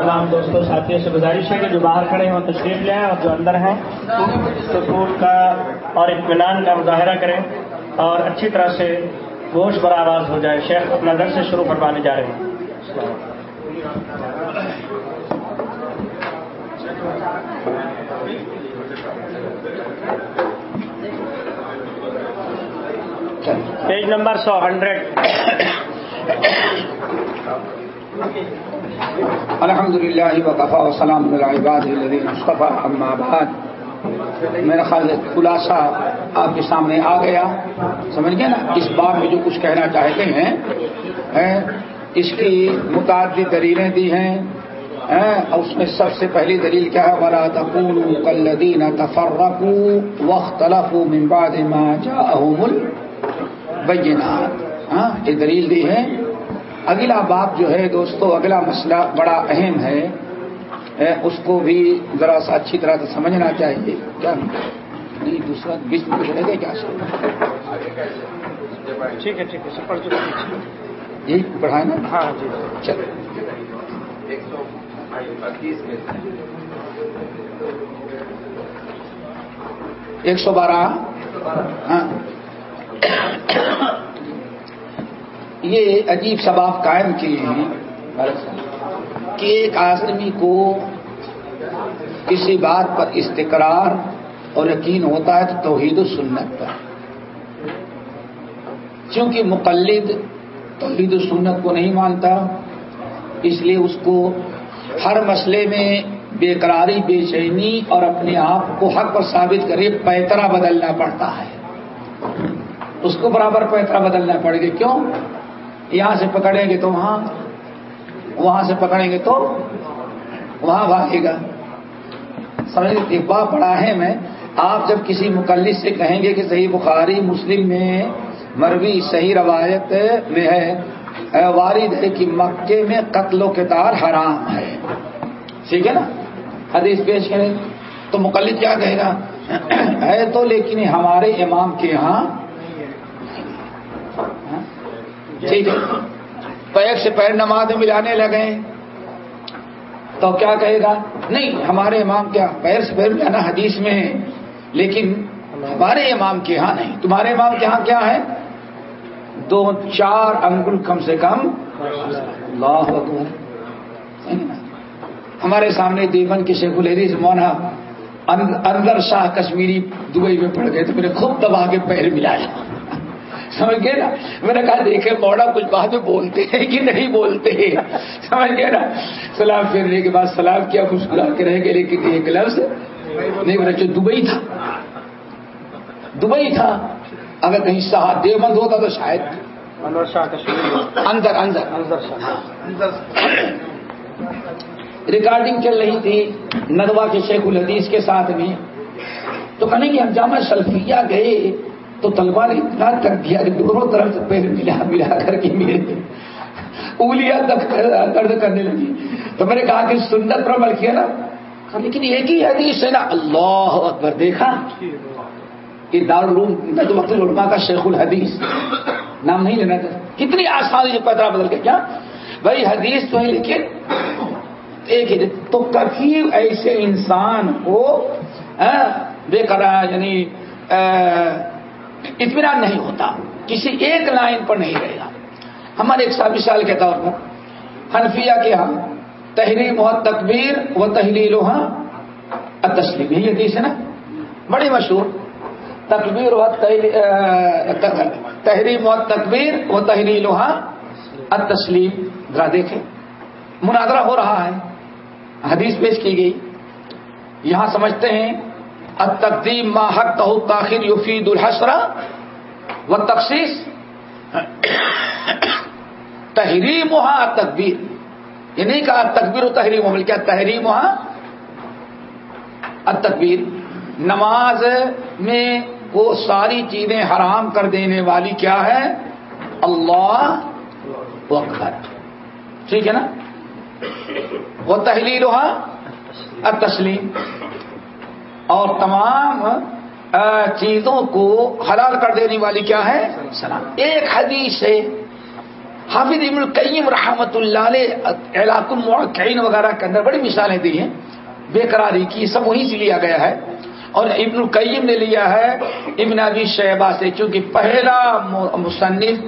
تمام دوستوں ساتھیوں سے گزارش ہے کہ جو باہر کھڑے ہیں وہ تشریف لیں اور جو اندر ہیں سکون کا اور اطمینان کا مظاہرہ کریں اور اچھی طرح سے گوشت بر آواز ہو جائے۔ شیخ اپنا در سے شروع کروانے جا رہے ہیں۔ پیج نمبر سو، ہنڈریڈ۔ الحمد للہ وقفا وسلام مصطفیٰ اما بعد. میرا خیال خلاصہ آپ کے سامنے آ گیا۔ سمجھ گئے نا؟ اس بات میں جو کچھ کہنا چاہتے ہیں اس کی متعدد دلیلیں دی ہیں اور اس میں سب سے پہلی دلیل کیا ہے؟ ورا تقول کلدین تفرقو وقت بعد ما جاءهم البینات ہاں یہ دلیل دی ہے اگلا بات جو ہے دوستو اگلا مسئلہ بڑا اہم ہے اس کو بھی ذرا سا اچھی طرح سے سمجھنا چاہیے۔ کیا؟ نہیں دوسرا بیچ میں کچھ رہے کیا؟ ٹھیک ہے ٹھیک ہے پڑھ پڑھائے نا؟ ہاں جی۔ چلو۔ ایک سو بارہ۔ ہاں۔ یہ عجیب سباب قائم کیے ہیں۔ کہ ایک آدمی کو کسی بات پر استقرار اور یقین ہوتا ہے تو توحید و سنت پر۔ چونکہ مقلد توحید و سنت کو نہیں مانتا، اس لیے اس کو ہر مسئلے میں بے قراری بے چینی اور اپنے آپ کو حق پر ثابت کرے پیترا بدلنا پڑتا ہے۔ اس کو برابر پیترا بدلنا پڑے گا۔ کیوں؟ یہاں سے پکڑیں گے تو وہاں وہاں سے پکڑیں گے تو وہاں بھاگے گا۔ سمجھ ایک بات بڑا ہے میں، آپ جب کسی مقلد سے کہیں گے کہ صحیح بخاری مسلم میں مروی صحیح روایت میں ہے وارد ہے کہ مکے میں قتل و کتار حرام ہے۔ ٹھیک ہے نا؟ حدیث پیش کریں تو مقلد کیا کہے گا؟ ہے تو لیکن ہمارے امام کے یہاں ٹھیک ہے پیر سے پیر نماز ملانے لگے۔ تو کیا کہے گا؟ نہیں، ہمارے امام کیا پیر سے پیر ملانا حدیث میں ہے، لیکن ہمارے امام کے یہاں نہیں۔ تمہارے امام کے یہاں کیا ہے؟ دو، چار انگل کم سے کم۔ اللہ اکبر۔ ہمارے سامنے دیون کے شیخ الحدیث مونا اندر شاہ کشمیری دبئی میں پڑ گئے، تو میرے خوب دبا کے پیر ملایا۔ سمجھ گئے نا؟ میں نے کہا دیکھے موڑا کچھ بات بولتے ہیں کہ نہیں بولتے سمجھ گئے نا؟ سلام پھیرنے کے بعد سلام کیا مسکرا کے رہ گئے لیکن ایک لفظ نہیں جو دبئی تھا۔ دبئی تھا۔ اگر کہیں شاہ دیوبند ہوتا تو شاید۔ اندر اندر۔ ریکارڈنگ چل رہی تھی ندوا کے شیخ الحدیث کے ساتھ میں۔ تو کہنے کہ ہم جامع شلفیہ گئے۔ تو طلبا نے اتنا تک دیا کہ دونوں طرف سے پیر ملا ملا کر کے میرے انگلیاں درد کرنے لگی۔ تو میں نے کہا کہ سنت پر عمل کیا نا۔ لیکن ایک ہی حدیث ہے نا، اللہ اکبر، دیکھا؟ یہ دارالعلوم ندو وقت العلماء کا شیخ الحدیث۔ نام نہیں لینا تھا۔ کتنی آسانی سے پیدرا بدل کے، کیا؟ بھائی حدیث تو ہے، لیکن ایک ہی تو کبھی ایسے انسان کو ہاں، بے قرار یعنی اطمینان نہیں ہوتا۔ کسی ایک لائن پر نہیں رہے گا۔ ہمارے ایک سال مثال کے طور پر حنفیہ کے ہاں تحریم و تکبیر و تحلیل ہاں تسلیم یہی حدیث ہے نا؟ بڑی مشہور۔ تکبیر و تحریم و تکبیر و تحلیل ہاں تسلیم ذرا دیکھیں۔ مناظرہ ہو رہا ہے۔ حدیث پیش کی گئی۔ یہاں سمجھتے ہیں التقدیم ما حق یعنی کہ تاخیر یفید الحسرہ و تخصیص تحریم وہاں تقبیر یہ نہیں کہا تقبیر و تحریم بلکہ کیا تحریم وہاں التقبیر نماز میں وہ ساری چیزیں حرام کر دینے والی کیا ہے؟ اللہ اکبر. ٹھیک ہے نا؟ وہ تحلیل وہاں تسلیم اور تمام چیزوں کو حلال کر دینے والی کیا ہے؟ سلام۔ ایک حدیث سے حافظ ابن القیم رحمت اللہ علیہ، علاق المعقین وغیرہ کے اندر بڑی مثالیں دی ہیں، بے قراری کی، سب وہیں سے لیا گیا ہے۔ اور ابن القیم نے لیا ہے، ابن ابی شہبہ سے کیونکہ پہلا مصنف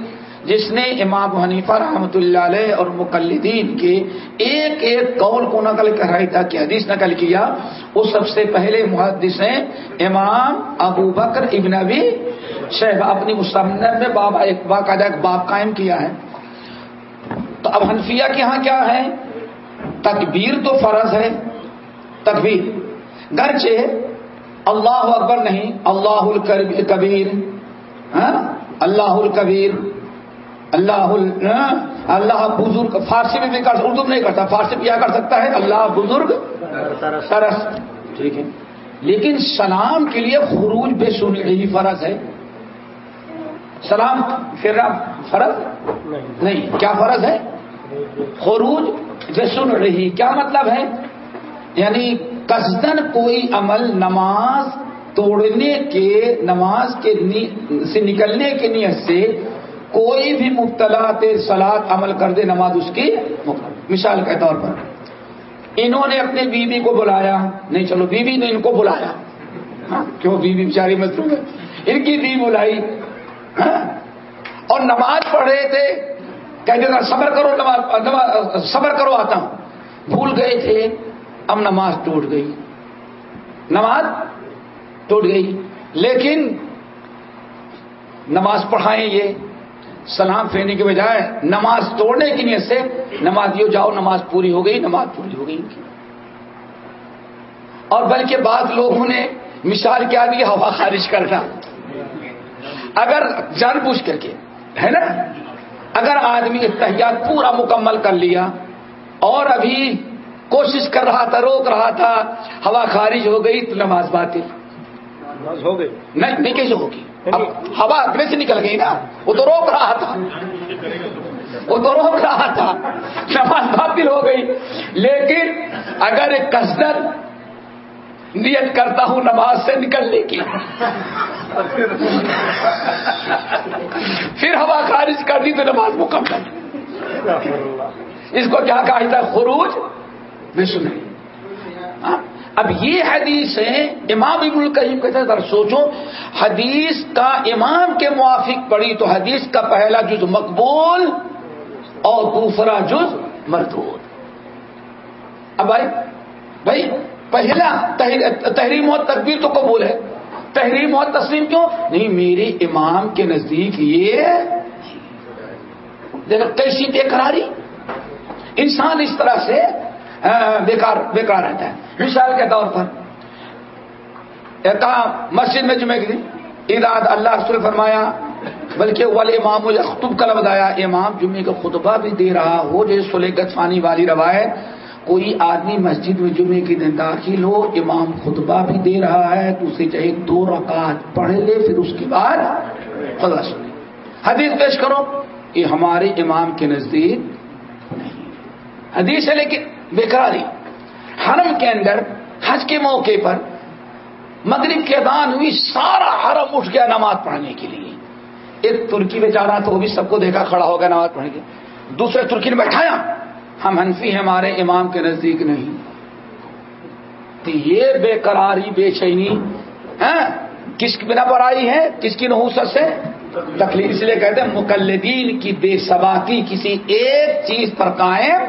جس نے امام حنیفہ رحمۃ اللہ علیہ اور مقلدین کے ایک ایک قول کو نقل کر تھا حدیث نقل کیا، وہ سب سے پہلے محدث ہیں امام ابو بکر ابن ابی شہبہ اپنی مصنف میں باب ایک باقاعدہ ایک باب قائم کیا ہے۔ تو اب حنفیہ کے ہاں کیا ہے؟ تکبیر تو فرض ہے۔ تکبیر۔ گرچہ اللہ اکبر نہیں، اللہ الکبیر۔ ہاں؟ اللہ الکبیر۔ اللہ اللہ بزرگ فارسی میں بھی کر اردو نہیں کرتا، فارسی کیا کر سکتا ہے؟ اللہ بزرگ سرس ٹھیک ہے۔ لیکن سلام کے لیے خروج بے سن یہی فرض ہے۔ سلام پھر فرض؟ نہیں۔ کیا فرض ہے؟ خروج بے سن رہی۔ کیا مطلب ہے؟ یعنی قصدن کوئی عمل نماز توڑنے کے نماز کے سے نکلنے کے نیت سے کوئی بھی مبتلا سلاد عمل کر دے نماز اس کی مثال کے طور پر انہوں نے اپنے بیوی کو بلایا نہیں چلو بیوی نے ان کو بلایا۔ ہاں، کیوں بیوی بیچاری مطلب ہے؟ ان کی بیوی بلائی۔ ہاں، اور نماز پڑھ رہے تھے کہتے تھے صبر کرو نماز صبر کرو آتا ہوں۔ بھول گئے تھے اب نماز ٹوٹ گئی۔ نماز ٹوٹ گئی۔ لیکن نماز پڑھائیں یہ۔ سلام پھیرنے کے بجائے نماز توڑنے کی نیت سے نماز یہ جاؤ نماز پوری ہو گئی نماز پوری ہو گئی۔ ان کی اور بلکہ بعض لوگوں نے مثال کیا دی ہوا خارج کرنا۔ اگر جان پوچھ کر کے ہے نا؟ اگر آدمی اتحیات پورا مکمل کر لیا اور ابھی کوشش کر رہا تھا روک رہا تھا ہوا خارج ہو گئی تو نماز باطل۔ ہو گئی۔ نہیں کیسے ہوگی؟ ہوا اپنے سے نکل گئی نا، وہ تو روک رہا تھا۔ وہ تو روک رہا تھا۔ نماز باطل ہو گئی۔ لیکن اگر ایک کسر نیت کرتا ہوں نماز سے نکلنے کی۔ پھر ہوا خارج کر دی تو نماز مکمل۔ اس کو کیا کہا تھا خروج میں سنیں۔ ہاں؟ اب یہ حدیث ہے امام ابن القیم کہتے ہیں ذرا سوچو حدیث کا امام کے موافق پڑی تو حدیث کا پہلا جز مقبول اور دوسرا جز مردود۔ اب بھائی بھائی، پہلا تحریم و تقبیر تو قبول ہے۔ تحریم و تسلیم کیوں؟ نہیں، میرے امام کے نزدیک یہ دیکھو کیسی بے قراری۔ انسان اس طرح سے ہاں، ہاں، ہاں، بیکار بیکار رہتا ہے۔ مثال کے طور پر کہا مسجد میں جمعے کی اراد اللہ رسول فرمایا، بلکہ والے امام مجھے خطب کا لفظ آیا امام جمعے کا خطبہ بھی دے رہا ہو جیسے سلے گتفانی والی روایت کوئی آدمی مسجد میں جمعے کے دن داخل ہو، امام خطبہ بھی دے رہا ہے، تو اسے چاہے دو رکعت پڑھ لے، پھر اس کے بعد خدا سنے۔ حدیث پیش کرو، یہ ہمارے امام کے نزدیک نہیں۔ حدیث ہے لیکن بیکاری حرم کے اندر، حج کے موقع پر مغرب کے دان ہوئی سارا حرم اٹھ گیا نماز پڑھنے کے لیے۔ ایک ترکی میں جا رہا تو وہ بھی سب کو دیکھا کھڑا ہو گیا نماز پڑھنے کے دوسرے ترکی نے بیٹھایا ہم حنفی ہیں، ہمارے امام کے نزدیک نہیں۔ تو یہ بے قراری، بے چینی ہاں، کس بنا پر آئی ہے؟ کس کی نحوست سے؟ تکلیف اس لیے کہتے ہیں مقلدین کی بے سباقی کسی ایک چیز پر قائم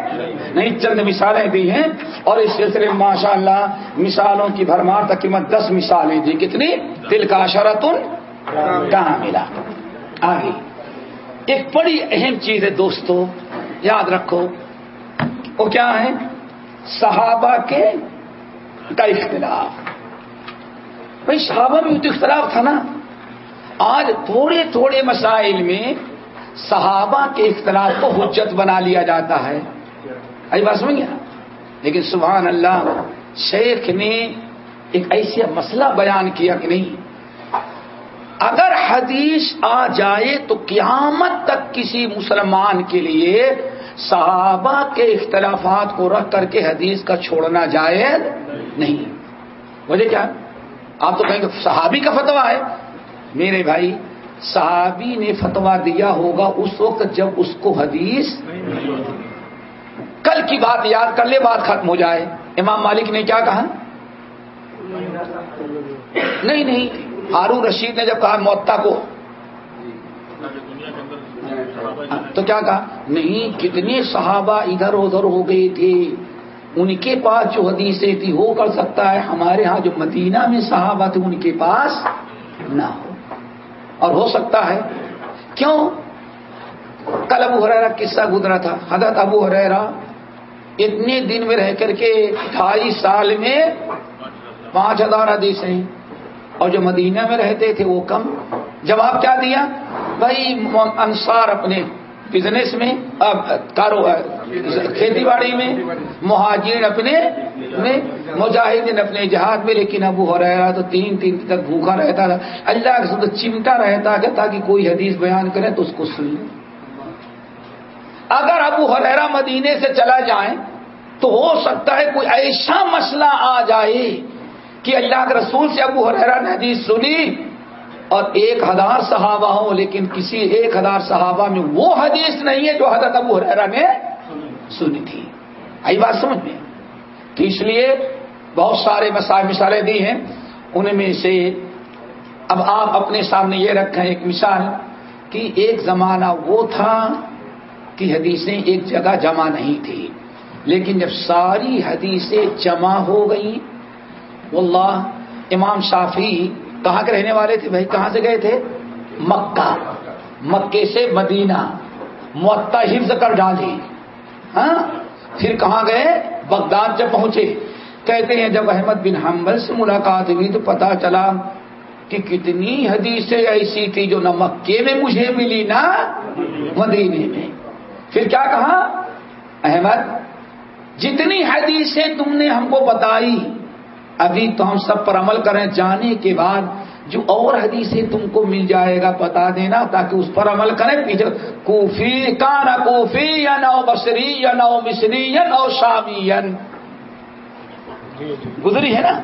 نہیں، چند مثالیں دی ہیں اور اس سلسلے میں ماشاء اللہ مثالوں کی بھرمار تقریباً دس مثالیں دی کتنی؟ دل کا شرتن کہاں ملا آگے۔ ایک بڑی اہم چیز ہے دوستو، یاد رکھو، وہ کیا ہے؟ صحابہ کے کا اختلاف۔ بھائی صحابہ میں تو اختلاف تھا نا۔ آج تھوڑے تھوڑے مسائل میں صحابہ کے اختلاف کو حجت بنا لیا جاتا ہے۔ ابھی بات سمجھ گیا؟ لیکن سبحان اللہ، شیخ نے ایک ایسا مسئلہ بیان کیا کہ نہیں، اگر حدیث آ جائے تو قیامت تک کسی مسلمان کے لیے صحابہ کے اختلافات کو رکھ کر کے حدیث کا چھوڑنا جائز نہیں۔ وجہ کیا؟ آپ تو کہیں گے صحابی کا فتوا ہے۔ میرے بھائی، صحابی نے فتوا دیا ہوگا اس وقت جب اس کو حدیث کل کی بات یاد کر لے، بات ختم ہو جائے۔ امام مالک نے کیا کہا؟ نہیں نہیں، ہارون رشید نے جب کہا موتا کو۔ تو کیا کہا؟ نہیں، کتنے صحابہ ادھر ادھر ہو گئے تھے۔ ان کے پاس جو حدیثیں تھی وہ کر سکتا ہے۔ ہمارے ہاں جو مدینہ میں صحابہ تھے، ان کے پاس نہ ہو۔ اور ہو سکتا ہے۔ کیوں؟ کل ابو ہریرا قصہ گزرا تھا۔ حضرت ابو ہریرا اتنے دن میں رہ کر کے ڈھائی سال میں پانچ ہزار حدیث ہیں اور جو مدینہ میں رہتے تھے وہ کم۔ جواب کیا دیا؟ بھائی انصار اپنے بزنس میں کاروبار کھیتی باڑی میں، مہاجرین اپنے میں، مجاہدین اپنے جہاد میں، لیکن اب وہ ہو رہا تو تین تین تک بھوکا رہتا تھا۔ اللہ کے ساتھ چمٹا رہتا کہ تاکہ کوئی حدیث بیان کرے تو اس کو سن لیں اگر ابو حریرا مدینے سے چلا جائیں تو ہو سکتا ہے کوئی ایسا مسئلہ آ جائے کہ اللہ کے رسول سے ابو حریرا نے حدیث سنی اور ایک ہزار صحابہ ہوں، لیکن کسی ایک ہزار صحابہ میں وہ حدیث نہیں ہے جو حضرت ابو حریرا نے سنی تھی۔ آئی بات سمجھ میں؟ تو اس لیے بہت سارے مسائل مثالیں دی ہیں۔ ان میں سے اب آپ اپنے سامنے یہ رکھیں، ایک مثال کہ ایک زمانہ وہ تھا کہ حدیثیں ایک جگہ جمع نہیں تھی، لیکن جب ساری حدیثیں جمع ہو گئی واللہ امام شافی کہاں کے رہنے والے تھے بھائی؟ کہاں سے گئے تھے؟ مکہ۔ مکے سے مدینہ۔ معطا حفظ کر ڈالی۔ ہاں؟ پھر کہاں گئے؟ بغداد جب پہنچے۔ کہتے ہیں جب احمد بن حنبل سے ملاقات ہوئی تو پتا چلا کہ کتنی حدیثیں ایسی تھی جو نہ مکے میں مجھے ملی، نہ مدینے میں۔ پھر کیا کہا؟ احمد، جتنی حدیثیں تم نے ہم کو بتائی ابھی تو ہم سب پر عمل کریں جانے کے بعد جو اور حدیثیں تم کو مل جائے گا بتا دینا تاکہ اس پر عمل کریں۔ پیچھے کوفی کا نہ کوفی یا نو بصری یا نو مصری یا نو شامی گزری ہے نا؟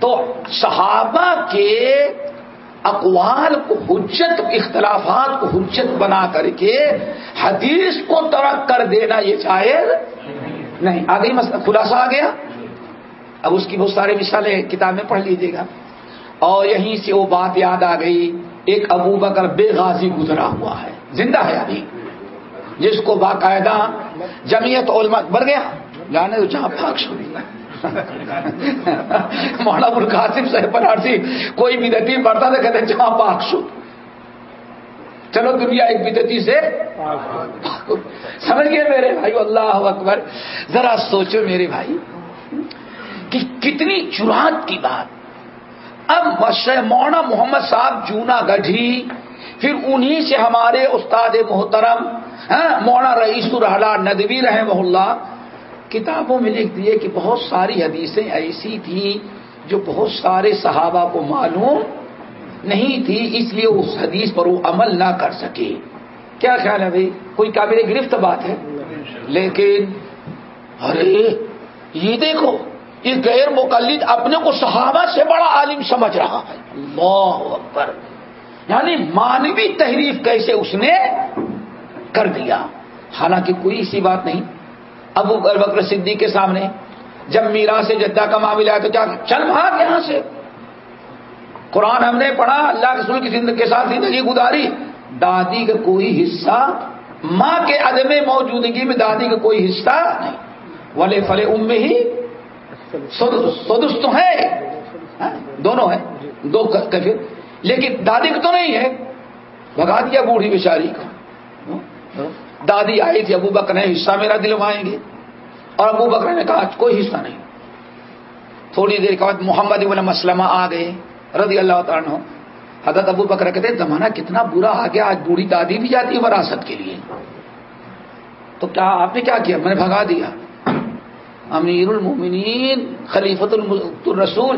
تو صحابہ کے اقوال کو حجت اختلافات کو حجت بنا کر کے حدیث کو ترک کر دینا یہ شاید نہیں۔ آگے مسئلہ خلاصہ آ گیا۔ اب اس کی بہت سارے مثالیں کتاب میں پڑھ لیجیے گا۔ اور یہیں سے وہ بات یاد آ گئی، ایک ابو بکر بے غازی گزرا ہوا ہے، زندہ ہے ابھی۔ جس کو باقاعدہ جمعیت علماء، بڑھ گیا۔ جانے تو جہاں پاک مولانا القاسم صاحب بنارسی کوئی بدتی پڑھتا تھا کہتے جہاں پاک شد چلو دنیا ایک بدتی سے سمجھ گئے میرے بھائی اللہ اکبر۔ ذرا سوچو میرے بھائی۔ کہ کتنی چرات کی بات۔ اب مونا محمد صاحب جونا گڑھی پھر انہی سے ہمارے استاد محترم مونا رئیس الحلہ ندوی رحمہ اللہ کتابوں میں لکھ دیے کہ بہت ساری حدیثیں ایسی تھیں جو بہت سارے صحابہ کو معلوم نہیں تھی اس لیے اس حدیث پر وہ عمل نہ کر سکے۔ کیا خیال ہے بھائی؟ کوئی قابل گرفت بات ہے؟ لیکن ارے یہ دیکھو یہ غیر مقلد اپنے کو صحابہ سے بڑا عالم سمجھ رہا ہے۔ اللہ اکبر۔ یعنی مانوی تحریف کیسے اس نے کر دیا؟ حالانکہ کوئی ایسی بات نہیں۔ ابو بکر صدیق کے سامنے جب میرا سے جدہ کا معاملہ ہے تو کیا چل بھاگ یہاں سے؟ قرآن ہم نے پڑھا، اللہ کے سل کی زندگی کے ساتھ زندگی گزاری۔ دادی کا کوئی حصہ، ماں کے عدم موجودگی میں دادی کا کوئی حصہ نہیں۔ ولے فلے ام میں ہی سدس تو ہے ہاں؟ دونوں ہیں۔ دو کفر۔ لیکن دادی کو تو نہیں ہے۔ بگا دیا بوڑھی بیچاری کو۔ ہاں؟ دادی آئی تھی، ابو بکر نے حصہ میرا دلوائیں گے۔ اور ابو بکر نے کہا کوئی حصہ نہیں۔ تھوڑی دیر کے بعد محمد ابن مسلمہ آ گئے، رضی اللہ تعالیٰ حضرت ابو بکر کہتے، زمانہ کتنا برا آ گیا، آج بوڑھی دادی بھی جاتی ہے وراثت کے لیے۔ تو کیا آپ نے کیا کیا؟ میں نے بھگا دیا۔ امیر المومنین خلیفت الرسول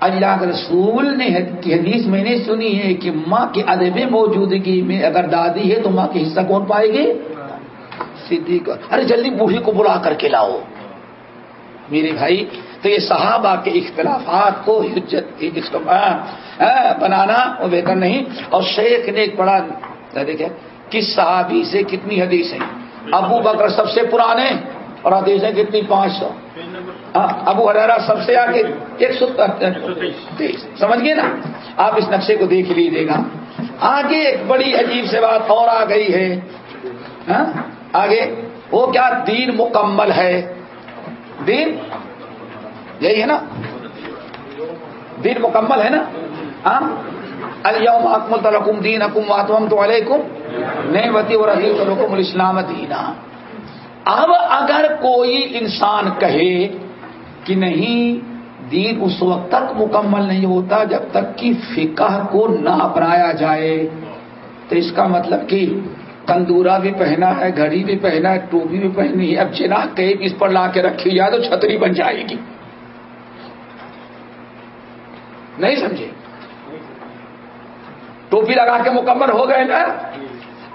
اللہ کے رسول نے حدیث میں نے سنی ہے کہ ماں کے ادب موجودگی میں اگر دادی ہے تو ماں کے حصہ کون پائے گی؟ صدیق. ارے جلدی بوڑھی کو بلا کر کے لاؤ. میرے بھائی، تو یہ صحابہ کے اختلافات کو حجت بنانا وہ بہتر نہیں. اور شیخ نے ایک بڑا دیکھے کس صحابی سے کتنی حدیث ہیں؟ ابو بکر سب سے پرانے اور حدیثیں کتنی پانچ سو۔ ابو حرا سب سے آگے ایک سو تیس۔ سمجھ گئے نا؟ آپ اس نقشے کو دیکھ لیجیے گا۔ آگے ایک بڑی عجیب سے بات اور آ گئی ہے۔ ہاں، آگے۔ وہ کیا دین مکمل ہے؟ دین؟ یہی ہے نا؟ دین مکمل ہے نا؟ ہاں؟ اکمل الحکم دین حکم واتم تو علیکم نہیں بتی اور عزیز الحکم الاسلام دینا۔ اب اگر کوئی انسان کہے کہ نہیں، دین اس وقت تک مکمل نہیں ہوتا جب تک کہ فقہ کو نہ اپنایا جائے۔ تو اس کا مطلب کہ تندورا بھی پہنا ہے، گھڑی بھی پہنا ہے، ٹوپی بھی پہنی ہے۔ اب چنا کہ اس پر لا کے رکھی جائے تو چھتری بن جائے گی۔ نہیں سمجھے؟ ٹوپی لگا کے مکمل ہو گئے نا؟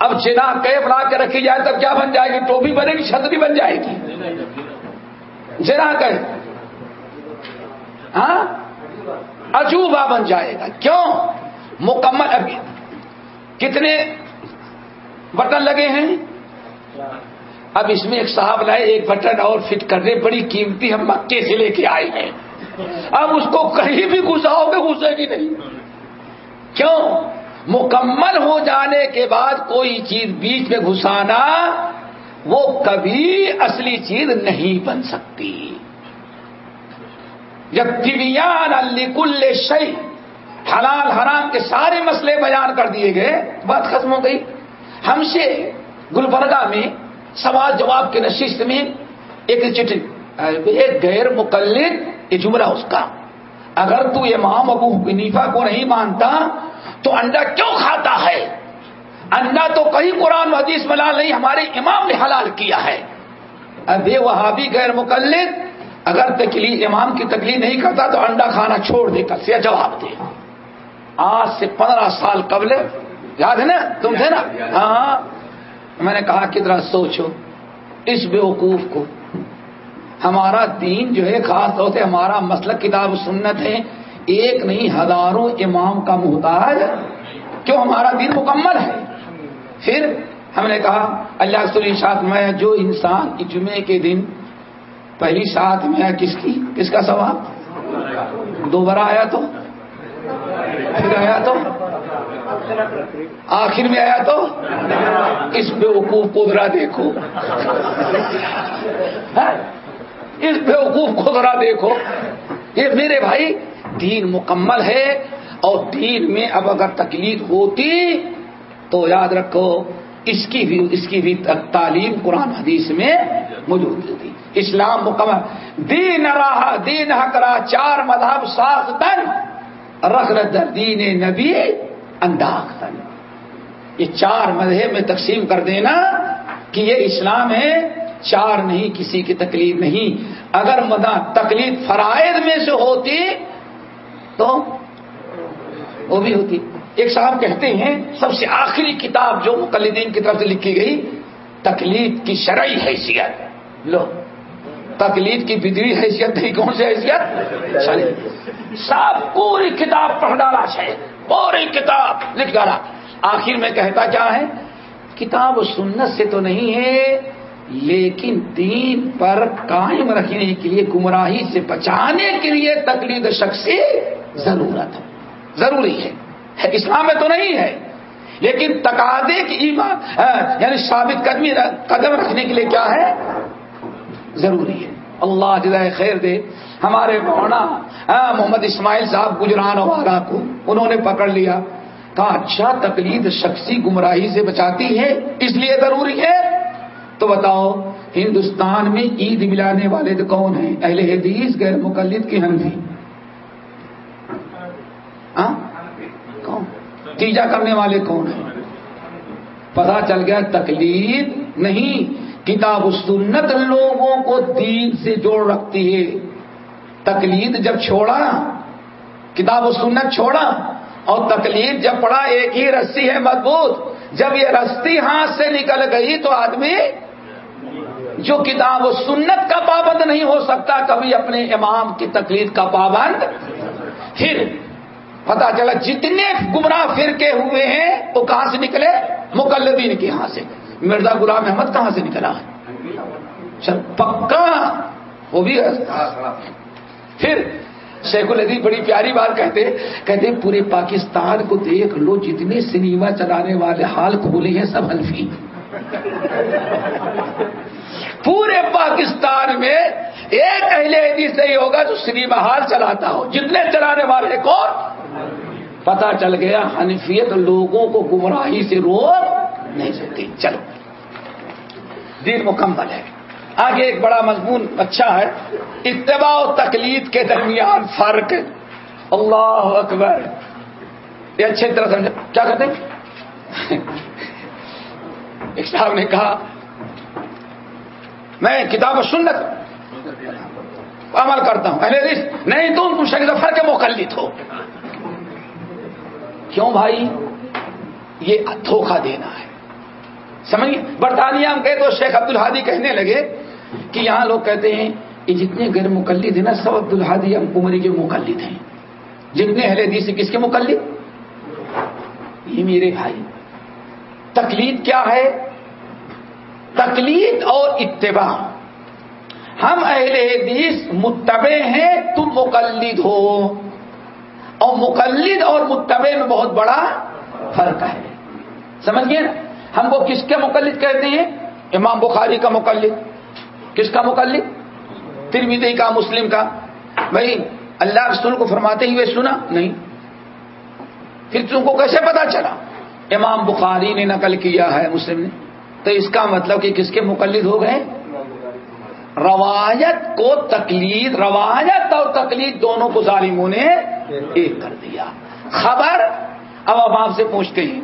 اب چنا کیب لا کے رکھی جائے تب کیا بن جائے گی؟ ٹوپی بنے گی، چھتری بن جائے گی۔ چنا کہ ہاں؟ عجوبہ بن جائے گا۔ کیوں؟ مکمل ابھی کتنے بٹن لگے ہیں؟ اب اس میں ایک صاحب لائے، ایک بٹن اور فٹ کرنے، بڑی قیمتی ہم مکے سے لے کے آئے ہیں۔ اب اس کو کہیں بھی گھساؤ گے، گھسے گی نہیں۔ کیوں؟ مکمل ہو جانے کے بعد کوئی چیز بیچ میں گھسانا وہ کبھی اصلی چیز نہیں بن سکتی۔ جب طبیان علی کل حلال حرام کے سارے مسئلے بیان کر دیے گئے۔ بات ختم ہو گئی۔ ہم سے گلبرگہ میں سوال جواب کے نشست میں ایک چٹھی، ایک غیر مقلد یہ جملہ اس کا۔ اگر تو امام ابو نیفا کو نہیں مانتا تو انڈا کیوں کھاتا ہے؟ انڈا تو کہیں قرآن حدیث ملال نہیں، ہمارے امام نے حلال کیا ہے۔ اب یہ وہاں بھی غیر مقلد اگر تکلیف، امام کی تکلیف نہیں کرتا تو انڈا کھانا چھوڑ دے کر سے جواب دے۔ آج سے پندرہ سال قبل، یاد ہے نا؟ تم تھے نا؟ ہاں۔ میں نے کہا کتنا سوچو، اس بیوقوف کو۔ ہمارا دین جو ہے، خاص طور سے ہمارا مسئلہ کتاب سنت ہے ایک نہیں، ہزاروں امام کا محتاج، کیوں؟ ہمارا دین مکمل ہے۔ پھر ہم نے کہا، اللہ ساتھ میں جو انسان جمعے کے دن، پہلی ساتھ میں کس کی؟ کس کا سواب دوبارہ آیا تو؟ پھر آیا تو؟ آخر میں آیا تو؟ اس بے وقوف کو ذرا دیکھو۔ ہاں؟ اس بے وقوف کو ذرا دیکھو۔ یہ میرے بھائی دین مکمل ہے اور دین میں اب اگر تکلیف ہوتی تو یاد رکھو، اس کی بھی، اس کی بھی تعلیم قرآن حدیث میں موجود ہوتی اسلام مکمل۔ دین راہ، دین حکرا چار مذہب ساخ تن در دین نبی انداز تن یہ چار مذہب میں تقسیم کر دینا کہ یہ اسلام ہے، چار نہیں، کسی کی تکلیف نہیں۔ اگر مدا تکلیف فرائض میں سے ہوتی تو وہ بھی ہوتی۔ ایک صاحب کہتے ہیں، سب سے آخری کتاب جو مقلدین کی طرف سے لکھی گئی تکلیف کی شرعی حیثیت۔ لو تکلیف کی بدری حیثیت نہیں کون سی حیثیت؟ صاحب پوری کتاب پڑھ ڈالا ہے پوری کتاب لکھ ڈالا۔ آخر میں کہتا کیا ہے؟ کتاب و سنت سے تو نہیں ہے، لیکن دین پر قائم رکھنے کے لیے گمراہی سے بچانے کے لیے تکلیف شخصی ضرورت ہے۔ ضروری ہے۔ اسلام میں تو نہیں ہے۔ لیکن تقادے کی ایمان یعنی ثابت قدمی قدم رکھنے کے لیے کیا ہے؟ ضروری ہے۔ اللہ جزائے خیر دے۔ ہمارے مونا محمد اسماعیل صاحب گجران والا کو انہوں نے پکڑ لیا۔ کہا اچھا تقلید شخصی گمراہی سے بچاتی ہے، اس لیے ضروری ہے۔ تو بتاؤ، ہندوستان میں عید ملانے والے تو کون ہیں؟ اہل حدیث، غیر مقلد کی ہنفی۔ ہاں؟ کون؟ تیجا کرنے والے کون ہیں؟ پتا چل گیا تکلیف نہیں، کتاب سنت لوگوں کو دین سے جوڑ رکھتی ہے۔ تکلید جب چھوڑا، کتاب و سنت چھوڑا، اور تکلیف جب پڑا ایک ہی رسی ہے مضبوط۔ جب یہ رسی ہاتھ سے نکل گئی تو آدمی، جو کتاب و سنت کا پابند نہیں ہو سکتا، کبھی اپنے امام کی تقلید کا پابند پھر پتا چلا جتنے گمراہ فرقے ہوئے ہیں، وہ کہاں سے نکلے؟ مقلدین کے یہاں سے۔ مرزا غلام احمد کہاں سے نکلا؟ چل پکا۔ وہ بھی پھر شیخ الدیب بڑی پیاری بات کہتے کہتے پورے پاکستان کو دیکھ لو، جتنے سنیما چلانے والے حال کھولے ہیں، سب حلفی پورے پاکستان میں ایک اہل حدیث نہیں ہوگا جو سنیما ہال چلاتا ہو۔ جتنے چلانے والے کو پتا چل گیا، حنفیت لوگوں کو گمراہی سے روک نہیں سکتی۔ چلو۔ دین مکمل ہے۔ آگے ایک بڑا مضمون اچھا ہے۔ اتباع و تکلید کے درمیان فرق۔ اللہ اکبر۔ یہ اچھی طرح سمجھا۔ کیا کرتے ایک صاحب نے کہا، میں کتاب و سنت عمل کرتا ہوں۔ نہیں تم شکل سفر کے مقلد ہو۔ کیوں بھائی؟ یہ دھوکہ دینا ہے۔ سمجھ برطانیہ ہم کہتے تو شیخ عبد الحادی کہنے لگے کہ یہاں لوگ کہتے ہیں کہ جتنے غیر مقلد ہیں نا، سب عبد الحادی ہم عمری کے مقلد ہیں۔ جتنے اہل حدیث سے کس کے مقلد؟ یہ میرے بھائی۔ تقلید کیا ہے؟ تقلید اور اتباع۔ ہم اہل حدیث متبع ہیں، تم مقلد ہو۔ اور مقلد اور متبع میں بہت بڑا فرق ہے۔ سمجھ گئے نا؟ ہم کو کس کے مقلد کہتے ہیں؟ امام بخاری کا مقلد۔ کس کا مقلد؟ ترمیدی کا، مسلم کا۔ بھائی، اللہ رسول کو فرماتے ہوئے سنا؟ نہیں۔ پھر تم کو کیسے پتا چلا؟ امام بخاری نے نقل کیا ہے، مسلم نے۔ تو اس کا مطلب کہ کس کے مقلد ہو گئے؟ روایت کو تقلید، روایت اور تقلید دونوں کو ظالموں نے ایک کر دیا۔ خبر اب اب آپ سے پوچھتے ہیں،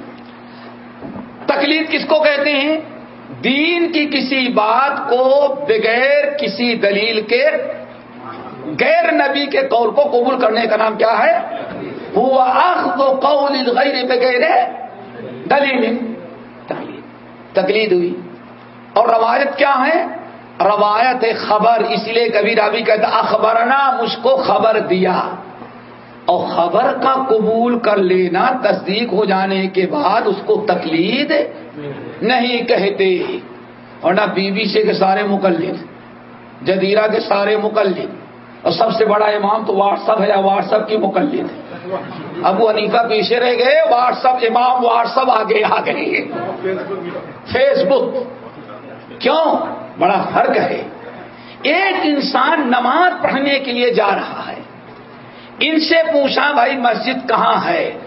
تقلید کس کو کہتے ہیں؟ دین کی کسی بات کو بغیر کسی دلیل کے، غیر نبی کے قول کو قبول کرنے کا نام کیا ہے؟ وہ آخ قول غیر بغیر دلیل۔ تقلید ہوئی۔ اور روایت کیا ہے؟ روایت خبر اس لیے کبھی رابی کہتا اخبرنا مجھ کو خبر دیا۔ اور خبر کا قبول کر لینا تصدیق ہو جانے کے بعد اس کو تقلید نہیں کہتے۔ اور نہ بی بی سی کے سارے مقلد جدیرہ کے سارے مقلد اور سب سے بڑا امام تو واٹس ایپ ہے یا واٹس ایپ کی مقلد۔ ابو انیفا پیچھے رہ گئے واٹس ایپ امام واٹس ایپ آگے آ گئے۔ فیس بک کیوں؟ بڑا فرق ہے۔ ایک انسان نماز پڑھنے کے لیے جا رہا ہے۔ ان سے پوچھا، بھائی، مسجد کہاں ہے؟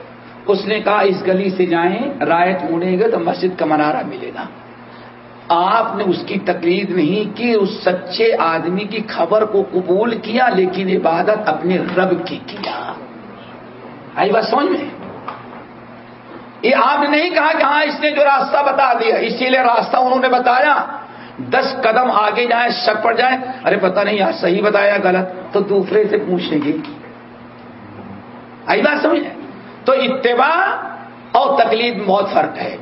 اس نے کہا، اس گلی سے جائیں رایت مڑیں گے تو مسجد کا منارہ ملے گا۔ آپ نے اس کی تقلید نہیں کی، اس سچے آدمی کی خبر کو قبول کیا، لیکن عبادت اپنے رب کی کیا۔ آئی بات سمجھ میں؟ یہ آپ نے نہیں کہا کہ ہاں اس نے جو راستہ بتا دیا، اسی لیے راستہ انہوں نے بتایا۔ دس قدم آگے جائیں شک پڑ جائیں ارے پتہ نہیں یار صحیح بتایا غلط، تو دوسرے سے پوچھیں گے آئی بات سمجھ؟ تو اتباع اور تکلیف بہت فرق ہے۔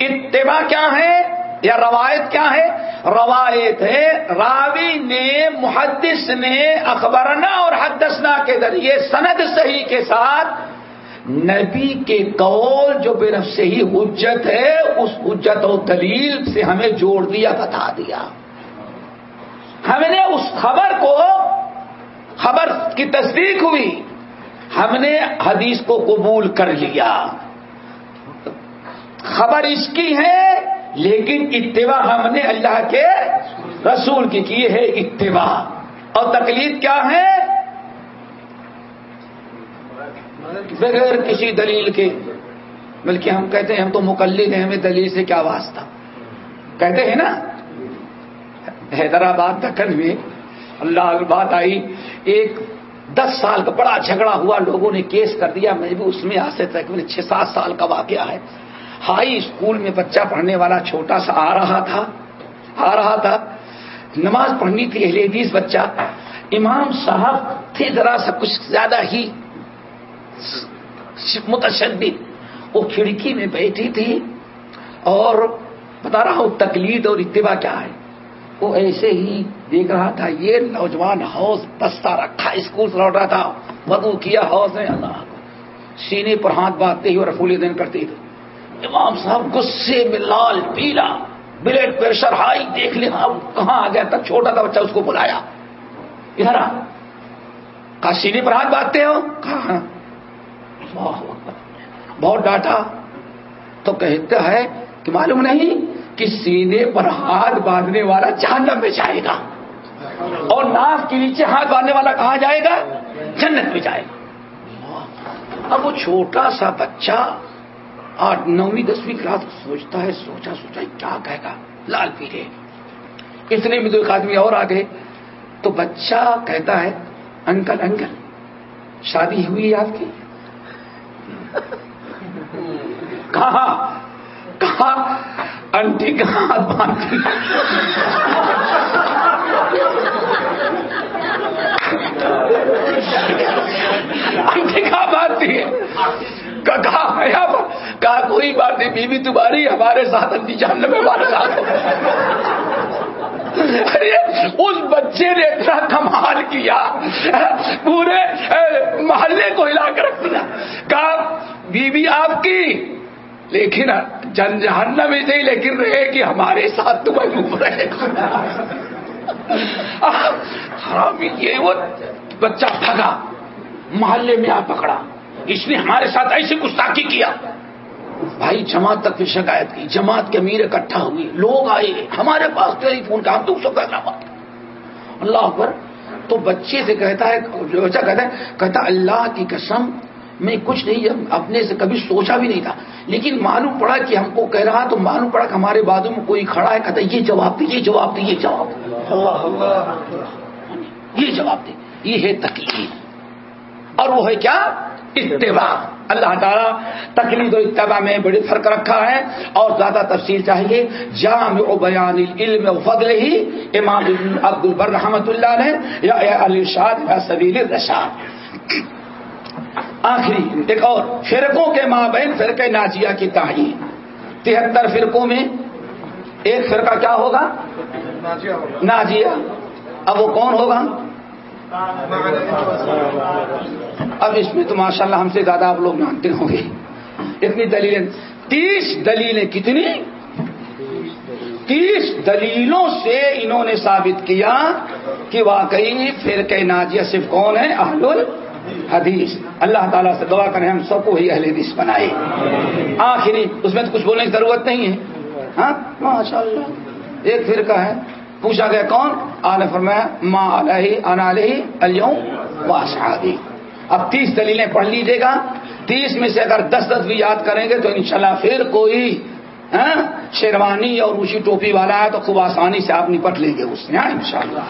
اتباع کیا ہے یا روایت کیا ہے؟ روایت ہے، راوی نے، محدث نے اخبرنا اور حدثنا کے ذریعے سند صحیح کے ساتھ نبی کے قول جو بے نف سے ہی حجت ہے، اس حجت و دلیل سے ہمیں جوڑ دیا، بتا دیا۔ ہم نے اس خبر کو، خبر کی تصدیق ہوئی۔ ہم نے حدیث کو قبول کر لیا۔ خبر اس کی ہے، لیکن اتباع ہم نے اللہ کے رسول کی کی ہے اتباع۔ اور تکلیف کیا ہے؟ بغیر کسی دلیل کے۔ بلکہ ہم کہتے ہیں ہم تو مقلد ہیں، ہمیں دلیل سے کیا واسطہ؟ کہتے ہیں نا، حیدرآباد دکن میں اللہ بات آئی، ایک دس سال کا بڑا جھگڑا ہوا، لوگوں نے کیس کر دیا، میں بھی اس میں آسے تک چھ سات سال کا واقعہ ہے۔ ہائی اسکول میں بچہ پڑھنے والا چھوٹا سا آ رہا تھا، آ رہا تھا۔ نماز پڑھنی تھی، اہل حدیث بچہ۔ امام صاحب تھے، ذرا سا کچھ زیادہ ہی متشدد۔ وہ کھڑکی میں بیٹھی تھی اور بتا رہا ہوں تقلید اور اتباع کیا ہے۔ وہ ایسے ہی دیکھ رہا تھا، یہ نوجوان ہاؤس بستا رکھا، اسکول سے لوٹ رہا تھا۔ وضو کیا ہاؤس میں اللہ۔ سینے پر ہاتھ باندھتے ہی اور رفول دین کرتے تھے امام صاحب غصے میں لال، پیلا بلڈ پریشر ہائی، دیکھ لیا ہاں، کہاں آ گیا؟ تک چھوٹا تھا بچہ اس کو بلایا۔ ادھر آ۔ کہا، سینے پر ہاتھ باندھتے ہو؟ کہاں؟ بہت ڈانٹا. تو کہتا ہے کہ معلوم نہیں کہ سینے پر ہاتھ باندھنے والا جہنم میں جائے گا. اور ناف کے نیچے ہاتھ باندھنے والا کہاں جائے گا؟ جنت میں جائے گا. اب وہ چھوٹا سا بچہ آٹھ نویں دسویں کلاس سوچتا ہے، سوچا سوچا، کیا کہے گا؟ لال پیلے. اتنے میں دو ایک آدمی اور آ گئے. تو بچہ کہتا ہے، انکل انکل، شادی ہوئی آپ کی؟ کہاں کہاں انٹی کا ہاتھ باندھی انٹی کہاں باندھتی ہے کہا کہا کوئی بات نہیں، بیوی تمہاری ہمارے ساتھ انٹی جاننے میں ہمارے ساتھ اس بچے نے اتنا کمال کیا پورے محلے کو ہلا کر رکھ دیا کہا، بیوی آپ کی، لیکن جن جہنم میں نہیں لیکن رہے کہ ہمارے ساتھ تمہیں گھوم رہے۔ حرامی یہ وہ بچہ پھگا محلے میں آ پکڑا۔ اس نے ہمارے ساتھ ایسے گستاخی کیا۔ بھائی جماعت تک پھر شکایت کی جماعت کے امیر اکٹھا ہوئی لوگ آئے ہمارے پاس ٹیلی فون کا ہم تو سب کہنا اللہ پر تو بچے سے کہتا ہے بچہ کہتا ہے کہتا اللہ کی قسم میں کچھ نہیں اپنے سے کبھی سوچا بھی نہیں تھا۔ لیکن معلوم پڑا کہ ہم کو کہہ رہا تو معلوم پڑا کہ ہمارے بازو میں کوئی کھڑا ہے کہتا یہ جواب دے یہ جواب دے یہ جواب یہ جواب دے یہ ہے تکلیف اور وہ ہے کیا؟ اتباع۔ اللہ تعالیٰ تکلید و اتباع میں بڑی فرق رکھا ہے اور زیادہ تفصیل چاہیے۔ جامع بیان العلم و فضل ہی امام عبد البر رحمت اللہ نے یا علی شاد یا سبیل رشاد آخری ایک اور فرقوں کے مابین فرقہ ناجیہ کی تعین تہتر فرقوں میں ایک فرقہ کیا ہوگا۔ ناجیہ۔ اب وہ کون ہوگا؟ اب اس میں تو ماشاء اللہ ہم سے زیادہ آپ لوگ مانتے ہوں گے۔ اتنی دلیلیں۔ تیس دلیلیں کتنی؟ تیس دلیلوں سے انہوں نے ثابت کیا کہ واقعی فرقہ ناجیہ صرف کون ہے؟ اہل الحدیث اللہ تعالیٰ سے دعا کریں ہم سب کو ہی اہل حدیث بنائے۔ آخری، اس میں تو کچھ بولنے کی ضرورت نہیں ہے۔ ہاں؟ ماشاء اللہ ایک فرقہ ہے۔ پوچھا گیا کون؟ آنے فرمایا ماں علیہ، انا علیہ اليوم واشادی اب تیس دلیلیں پڑھ لیجیے گا۔ تیس میں سے اگر دس دس بھی یاد کریں گے تو انشاءاللہ پھر کوئی ہاں، شیروانی اور اسی ٹوپی والا ہے تو خوب آسانی سے آپ نپٹ لیں گے اس میں ہاں، ان شاء اللہ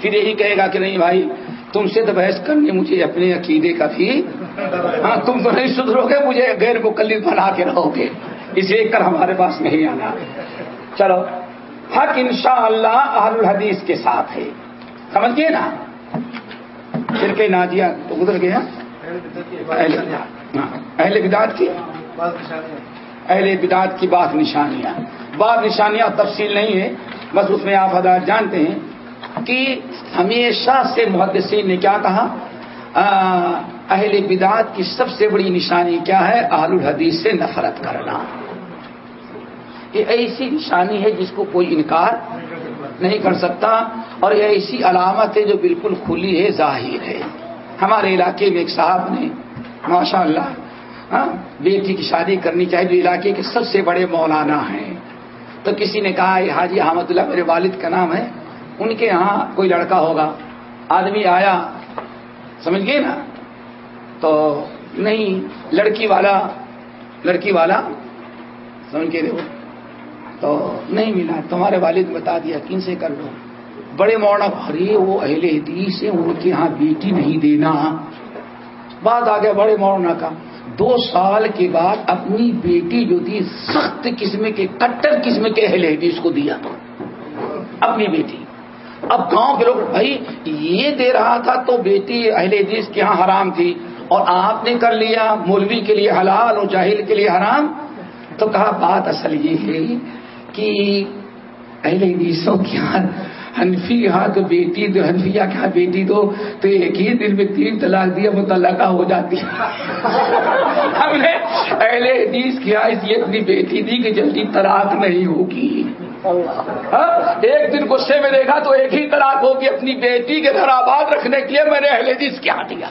پھر یہی کہے گا کہ نہیں بھائی، تم سے تو بحث کرنی مجھے اپنے عقیدے کا بھی ہاں تم تو نہیں سدھرو گے، مجھے غیر مقلد بنا کے رہو گے۔ اس لیے کر ہمارے پاس نہیں آنا۔ چلو۔ حق انشاء اللہ اہل الحدیث کے ساتھ ہے۔ سمجھ گئے نا؟ پھر کے نادیا تو گزر گیا ہاں؟ اہل بداد کی؟ اہل بداد کی بات نشانیاں۔ بات نشانیاں تفصیل نہیں ہے، بس اس میں آپ حضرات جانتے ہیں کہ ہمیشہ سے محدثین نے کیا کہا اہل بداد کی سب سے بڑی نشانی کیا ہے؟ اہل الحدیث سے نفرت کرنا۔ یہ ایسی نشانی ہے جس کو کوئی انکار نہیں کر سکتا اور یہ ایسی علامت ہے جو بالکل کھلی ہے، ظاہر ہے۔ ہمارے علاقے میں ایک صاحب نے ماشاء اللہ ہاں، بیٹی کی شادی کرنی چاہیے جو علاقے کے سب سے بڑے مولانا ہیں۔ تو کسی نے کہا، یہ حاجی احمد اللہ میرے والد کا نام ہے، ان کے یہاں کوئی لڑکا ہوگا۔ آدمی آیا، سمجھ گئے نا؟ تو نہیں، لڑکی والا لڑکی والا، سمجھ کے دیکھو تو نہیں ملا۔ تمہارے والد بتا دیا کن سے کر لو۔ بڑے موڑا ارے وہ اہل حدیث ان کے یہاں بیٹی نہیں دینا۔ بات آ گیا بڑے موڑنا کا، دو سال کے بعد اپنی بیٹی جو تھی، سخت قسم کے، کٹر قسم کے اہل حدیث کو دیا۔ اپنی بیٹی۔ اب گاؤں کے لوگ، بھائی، یہ دے رہا تھا تو بیٹی اہل حدیث کے یہاں حرام تھی۔ اور آپ نے کر لیا، مولوی کے لیے حلال اور جاہل کے لیے حرام۔ تو کہا، بات اصل یہ ہے کہ اہل حدیثوں کی حنفی یہاں تو بیٹی دو حنفیہ کیا بیٹی دو تو ایک ہی دن میں تین طلاق دیا متعلقہ ہو جاتی۔ ہم نے اہل حدیث کیا اس لیے اپنی بیٹی دی کہ جلدی طلاق نہیں ہوگی۔ ہاں؟ ایک دن غصے میں دیکھا تو ایک ہی طلاق ہوگی اپنی بیٹی کے گھر آباد رکھنے کے لیے میں نے اہل حدیث کیا دیا۔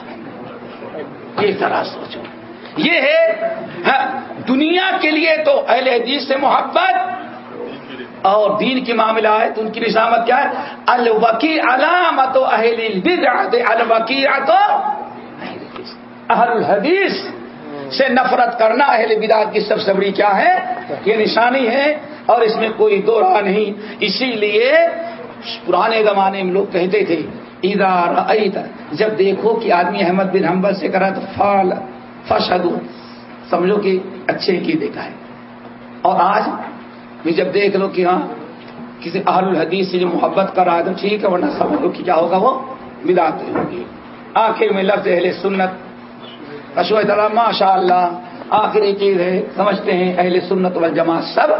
یہ طرح سوچو۔ یہ ہے ہاں، دنیا کے لیے تو اہل حدیث سے محبت اور دین کی معاملہ ہے تو ان کی نظامت کیا ہے؟ الوکی علامت اہل الوکی اہل الحدیث۔ سے نفرت کرنا اہل بداد کی سب سے بڑی کیا ہے؟ یہ نشانی ہے اور اس میں کوئی دو راہ نہیں۔ اسی لیے پرانے زمانے میں لوگ کہتے تھے ادار جب دیکھو کہ آدمی احمد بن حمبل سے کرا تو فال فشد سمجھو کہ اچھے کی دیکھا ہے۔ اور آج بھی جب دیکھ لو کہ ہاں کسی اہل الحدیث سے جو محبت کر رہا ہے تو ٹھیک ہے، ورنہ سمجھ لو کہ کیا ہوگا، وہ بدات ہوگی آخر میں لفظ اہل سنت اشوت ماشاء اللہ آخری چیز ہے، سمجھتے ہیں اہل سنت والجماعت سب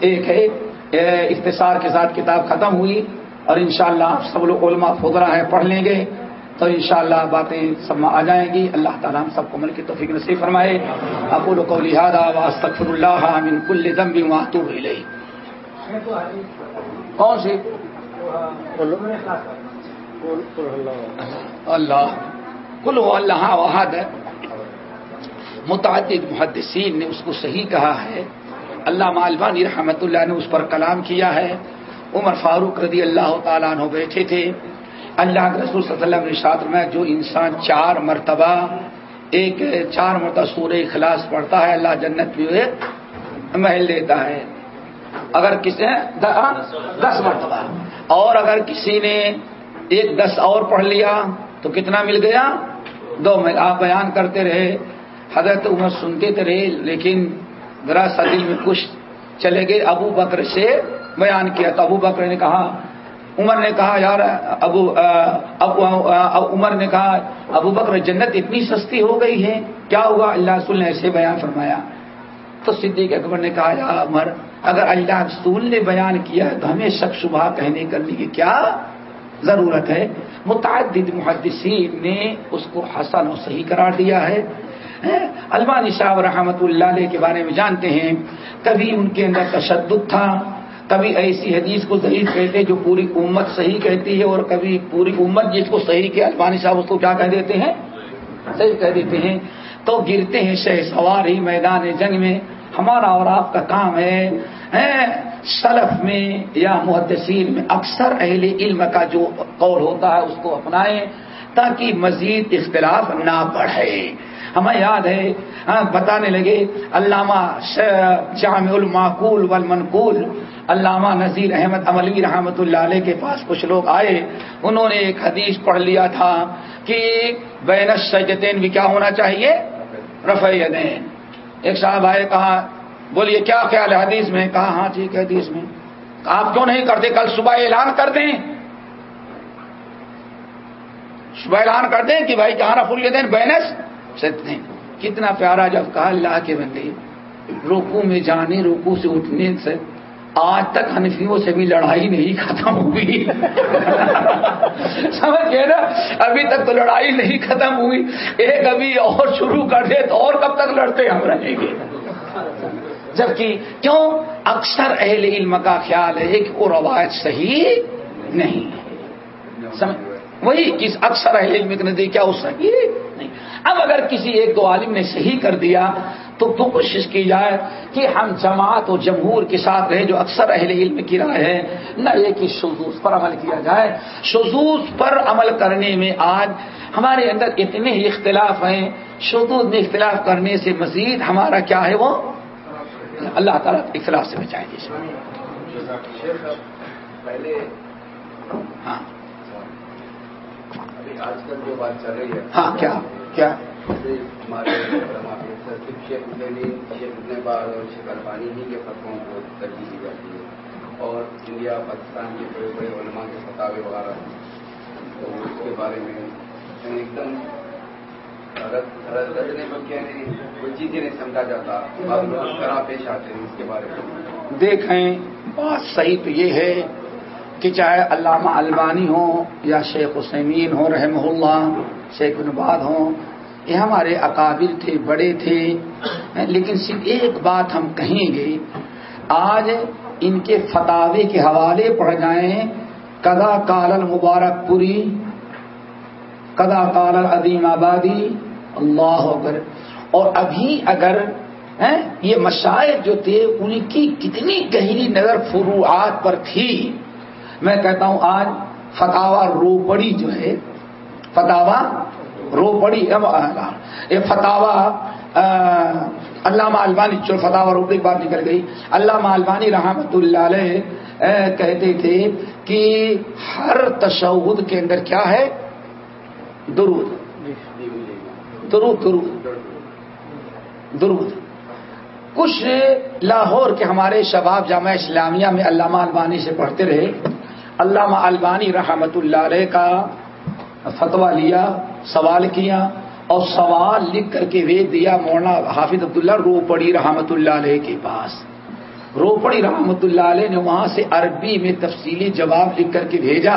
ایک ہے۔ اختصار کے ساتھ کتاب ختم ہوئی اور انشاءاللہ شاء سب لوگ علماء فضرا ہے پڑھ لیں گے۔ تو انشاءاللہ باتیں سب آ جائیں گی۔ اللہ تعالیٰ ہم سب کو مل کی توفیق نصیب فرمائے۔ اقول کو لہٰذا واسطر اللہ من کل ذنب واتوب الیہ۔ کون سی؟ اللہ۔ کل اللہ وحد متعدد محدثین نے اس کو صحیح کہا ہے۔ اللہ مالبانی رحمت اللہ نے اس پر کلام کیا ہے۔ عمر فاروق رضی اللہ تعالیٰ عنہ بیٹھے تھے۔ اللہ کے رسول صلی اللہ علیہ وسلم میں جو انسان چار مرتبہ ایک چار مرتبہ سورہ اخلاص پڑھتا ہے، اللہ جنت بھی محل دیتا ہے۔ اگر کسی ہاں، دس مرتبہ۔ اور اگر کسی نے ایک دس اور پڑھ لیا تو کتنا مل گیا؟ دو میں آپ بیان کرتے رہے، حضرت عمر سنتے تھے رہے، لیکن ذرا سا دل میں کچھ چلے گئے۔ ابو بکر سے بیان کیا تو ابو بکر نے کہا عمر نے کہا، یار، ابو ابو عمر نے کہا، ابو بکر، جنت اتنی سستی ہو گئی ہے، کیا ہوا؟ اللہ رسول نے ایسے بیان فرمایا۔ تو صدیق اکبر نے کہا یا عمر، اگر اللہ رسول نے بیان کیا تو ہمیں شک شبہ کہنے کرنے کی کیا ضرورت ہے؟ متعدد محدثین نے اس کو حسن و صحیح قرار دیا ہے۔ البانی صاحب رحمت اللہ علیہ کے بارے میں جانتے ہیں۔ کبھی ان کے اندر تشدد تھا کبھی ایسی حدیث کو ضعیف کہتے ہیں جو پوری امت صحیح کہتی ہے اور کبھی پوری امت جس کو صحیح کے البانی صاحب اس کو کیا کہہ دیتے ہیں؟ صحیح کہہ دیتے ہیں۔ تو گرتے ہیں شہ سوار ہی میدان جنگ میں۔ ہمارا اور آپ کا کام ہے سلف میں یا محدثین میں اکثر اہل علم کا جو قول ہوتا ہے اس کو اپنائیں تاکہ مزید اختلاف نہ بڑھے۔ ہمیں یاد ہے ہاں، بتانے لگے، علامہ جامع المعقول والمنقول علامہ نذیر احمد عملی رحمت اللہ علیہ کے پاس کچھ لوگ آئے، انہوں نے ایک حدیث پڑھ لیا تھا کہ بین السجدین بھی کیا ہونا چاہیے؟ رفع یدین ایک صاحب آئے، کہا، بولیے، کیا خیال ہے حدیث میں؟ کہا ہاں ٹھیک ہے حدیث میں۔ آپ کیوں نہیں کرتے؟ کل صبح اعلان کر دیں۔ صبح اعلان کر دیں کہ بھائی کہاں رف الدین بینس سکتے کتنا پیارا جب کہا، اللہ کے بندے روکو میں جانے روکو سے اٹھنے سے آج تک حنفیوں سے بھی لڑائی نہیں ختم ہوئی۔ سمجھ گئے نا؟ ابھی تک تو لڑائی نہیں ختم ہوئی۔ ایک ابھی اور شروع کر دے تو اور کب تک لڑتے ہم رہیں گے؟ جبکہ کیوں؟ اکثر اہل علم کا خیال ہے کہ وہ روایت صحیح نہیں ہے۔ وہی کس اکثر اہل علم کے نزدیک کیا وہ صحیح نہیں۔ اب اگر کسی ایک دو عالم نے صحیح کر دیا تو تو کوشش کی جائے کہ ہم جماعت و جمہور کے ساتھ رہے جو اکثر اہل علم کی رائے ہے نہ یہ کہ شزوز پر عمل کیا جائے۔ شزوز پر عمل کرنے میں آج ہمارے اندر اتنے ہی اختلاف ہیں۔ شدود میں اختلاف کرنے سے مزید ہمارا کیا ہے وہ؟ اللہ تعالیٰ اختلاف سے بچائیں گے ہاں۔ آج کل جو بات چل رہی ہے۔ ہاں کیا؟ کیا؟ ہمارے شیخ الباد اور شیخ البانی ہی کے فتووں کو ترجیح دی جاتی ہے اور انڈیا، پاکستان کے بڑے بڑے علماء کے فتح وغیرہ تو اس کے بارے میں یعنی ایک دم کوئی چیزیں نہیں سمجھا جاتا۔ پیش آتے ہیں اس کے بارے میں۔ دیکھیں، بات صحیح تو یہ ہے کہ چاہے علامہ البانی ہوں یا شیخ حسین ہوں رحمہ اللہ، شیخ نباد ہوں یہ ہمارے اکابر تھے، بڑے تھے لیکن صرف ایک بات ہم کہیں گے، آج ان کے فتوے کے حوالے پڑھ جائیں کدا کالل مبارک پوری کدا کالل عدیم آبادی، اللہ اکبر۔ اور ابھی اگر یہ مشاعر جو تھے، ان کی کتنی گہری نظر فروعات پر تھی، میں کہتا ہوں آج فتوا روپڑی جو ہے فتح فتوا روپڑی یہ فتوا علامہ البانی، چور فتح روپڑی کی بات نکل گئی۔ علامہ البانی رحمت اللہ علیہ کہتے تھے کہ ہر تشہد کے اندر کیا ہے؟ درود۔ درود درود۔ درود۔ کچھ لاہور کے ہمارے شباب جامعہ اسلامیہ میں علامہ البانی سے پڑھتے رہے۔ علامہ البانی رحمت اللہ علیہ کا فتوا لیا، سوال کیا اور سوال لکھ کر کے بھیج دیا مولانا حافظ عبداللہ روپڑی رحمت اللہ علیہ کے پاس۔ روپڑی رحمت اللہ علیہ نے وہاں سے عربی میں تفصیلی جواب لکھ کر کے بھیجا۔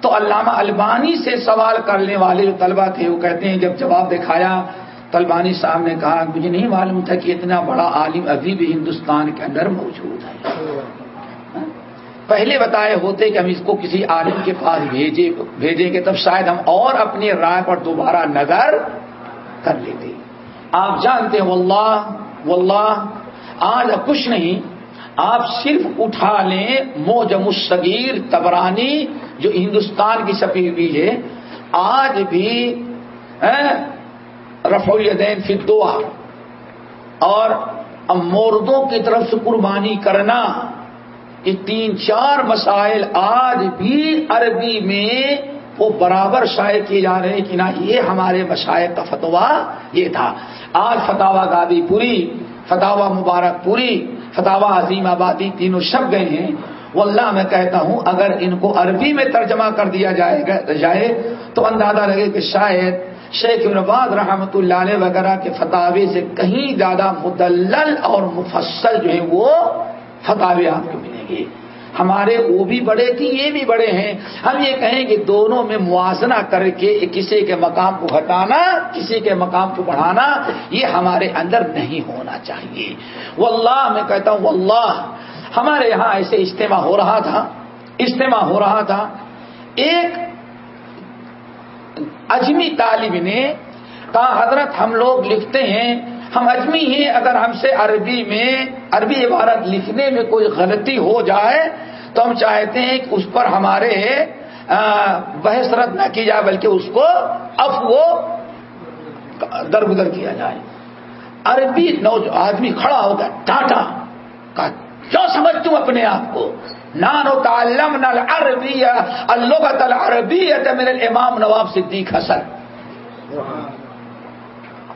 تو علامہ البانی سے سوال کرنے والے جو طلبہ تھے وہ کہتے ہیں جب جواب دکھایا۔ طلبانی صاحب نے کہا، مجھے نہیں معلوم تھا کہ اتنا بڑا عالم ابھی بھی ہندوستان کے اندر موجود ہے۔ پہلے بتائے ہوتے کہ ہم اس کو کسی عالم کے پاس بھیجے، بھیجیں گے، تب شاید ہم اور اپنی رائے پر دوبارہ نظر کر لیتے۔ آپ جانتے ہیں، واللہ واللہ، آج کچھ نہیں، آپ صرف اٹھا لیں موجم الصغیر تبرانی جو ہندوستان کی سفی ہوئی ہے۔ آج بھی رفع الدین فی دعا اور مردوں کی طرف سے قربانی کرنا یہ تین چار مسائل آج بھی عربی میں وہ برابر شائع کیے جا رہے ہیں کہ نہ یہ ہمارے مشائق کا فتوا یہ تھا۔ آج فتوا گادی پوری فتوا مبارک پوری فتوا عظیم آبادی تینوں شب گئے ہیں۔ وہ اللہ میں کہتا ہوں، اگر ان کو عربی میں ترجمہ کر دیا جائے گا، جائے تو اندازہ لگے کہ شاید شیخ نواز رحمۃ اللہ علیہ وغیرہ کے فتوے سے کہیں زیادہ مدلل اور مفصل جو ہے وہ فتوے آپ کو ملیں گے۔ ہمارے وہ بھی بڑے تھے یہ بھی بڑے ہیں۔ ہم یہ کہیں کہ دونوں میں موازنہ کر کے کسی کے مقام کو ہٹانا، کسی کے مقام کو بڑھانا، یہ ہمارے اندر نہیں ہونا چاہیے۔ وہ اللہ میں کہتا ہوں اللہ ہمارے یہاں ایسے اجتماع ہو رہا تھا، اجتماع ہو رہا تھا۔ ایک اجمی طالب نے کہا، حضرت ہم لوگ لکھتے ہیں ہم اجمی ہیں، اگر ہم سے عربی میں، عربی عبارت لکھنے میں کوئی غلطی ہو جائے، تو ہم چاہتے ہیں کہ اس پر ہمارے بحث رد نہ کی جائے، بلکہ اس کو اب وہ درگزر کیا جائے۔ عربی آدمی کھڑا ہو گیا ٹاٹا کیوں سمجھتوں اپنے آپ کو؟ نانو تعلم نل عربی الغت العربی میرے امام نواب صدیق حسن۔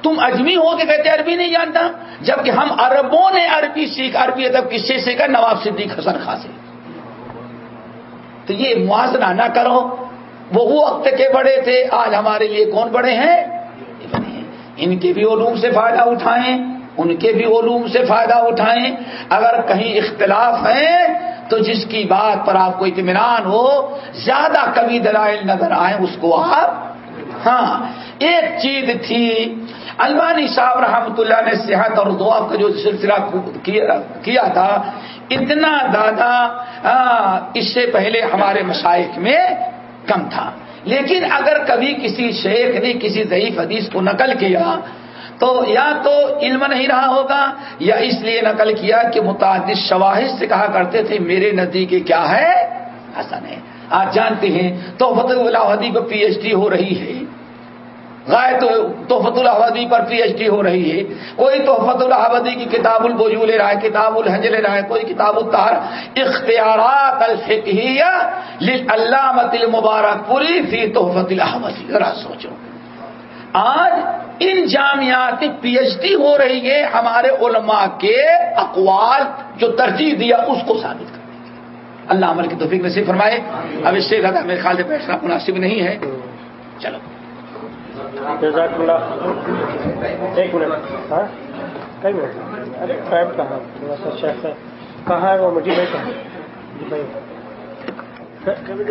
تم اجمی ہو کے کہتے عربی نہیں جانتا؟ جبکہ ہم عربوں نے عربی سیکھ، عربی ادب کس سے سیکھا، نواب صدیق حسن خاص سے تو یہ موازنہ نہ کرو۔ وہ وقت کے بڑے تھے، آج ہمارے لیے کون بڑے ہیں؟ ان کے بھی علوم سے فائدہ اٹھائیں، ان کے بھی علوم سے فائدہ اٹھائیں۔ اگر کہیں اختلاف ہے تو جس کی بات پر آپ کو اطمینان ہو، زیادہ کبھی دلائل نظر آئے اس کو آپ ہاں ایک چیز تھی۔ البانی صاحب رحمۃ اللہ نے صحت اور دعا کا جو سلسلہ کیا تھا، اتنا زیادہ اس سے پہلے ہمارے مشائق میں کم تھا۔ لیکن اگر کبھی کسی شیخ نے کسی ضعیف حدیث کو نقل کیا، تو یا تو علم نہیں رہا ہوگا، یا اس لیے نقل کیا کہ متعدد شواہد سے کہا کرتے تھے، میرے نزدیک کیا ہے؟ حسن ہے۔ آپ جانتے ہیں تو فتح اللہ کو پی ایچ ڈی ہو رہی ہے۔ غائب توفت الحدی پر پی ایچ ڈی ہو رہی ہے۔ کوئی توفت الحدی کی کتاب البوجو لے رہا ہے کتاب الحج لے رہا ہے کوئی کتاب الطار اختیارات الفقہیہ علامت المبارک پوری فی توفت الحمدی ذرا سوچو۔ آج ان جامعات کی پی ایچ ڈی ہو رہی ہے ہمارے علماء کے اقوال جو ترجیح دیا اس کو ثابت کے اللہ عمل کی توفیق نصیب فرمائے۔ اب اس سے زیادہ میرے خیال سے بیٹھنا مناسب نہیں ہے۔ چلو۔ جزاک اللہ ایک منٹ۔ ہاں؟ کئی منٹ؟ ارے ٹائم کہاں؟ تھوڑا سا ہے۔ کہاں ہے وہ؟ مجھے بھائی کہاں جی بھائی۔ کبھی